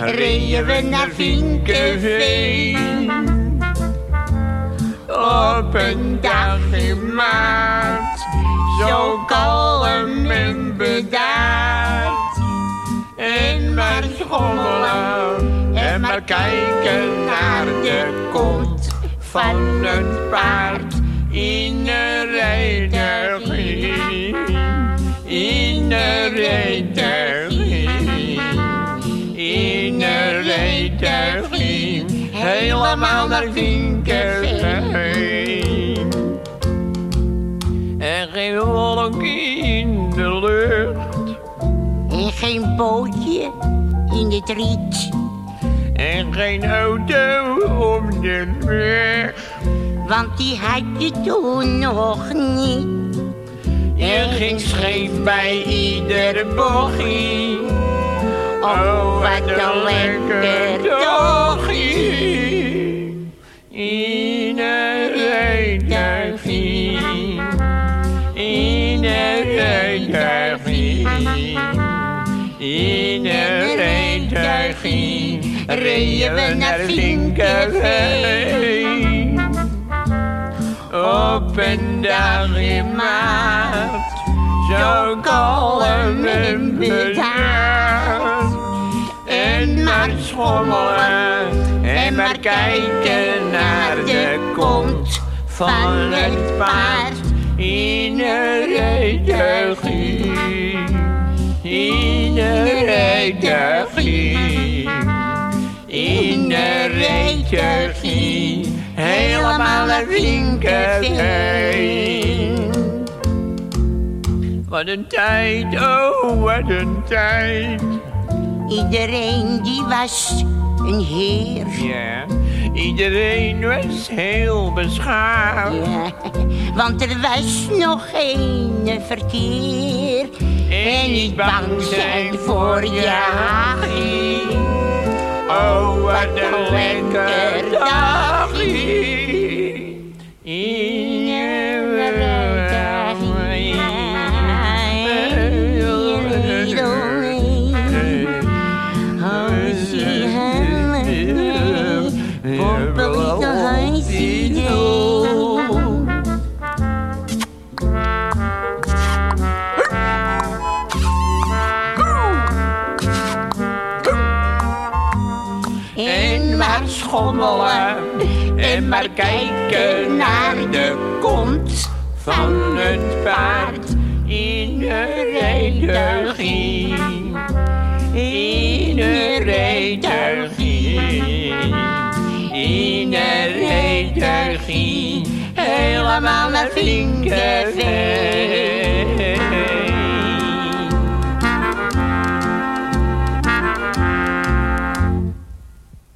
reden we naar Vinkenveen. Op een dag in maart, zo kalm en bedaard. En maar schommelen en maar kijken naar de kont van het paard Helemaal naar. En geen wolk in de lucht. En geen bootje in het riet. En geen auto op de weg. Want die had je toen nog niet. Je ging scheef bij iedere bochie. Oh, wat een lekker tochie. Een rijtuigie. In een rijtuigie. Reden we naar Vinkenveen. Op een dag in maart, zo kalm en bedaard. En maar schommelen en maar kijken naar de kont van het paard in een In een rijtuigie. In een rijtuigie. Helemaal naar. Wat een tijd, oh wat een tijd. Iedereen die was een heer. Ja, iedereen was heel beschaafd. Ja, want er was nog geen verkeer. En niet bang zijn voor je. Oh, wat een lekker dagje. Schommelen en maar kijken naar de kont van het paard in de rijtuigie. In de rijtuigie. De rijtuigie. Helemaal naar Vinkenveen.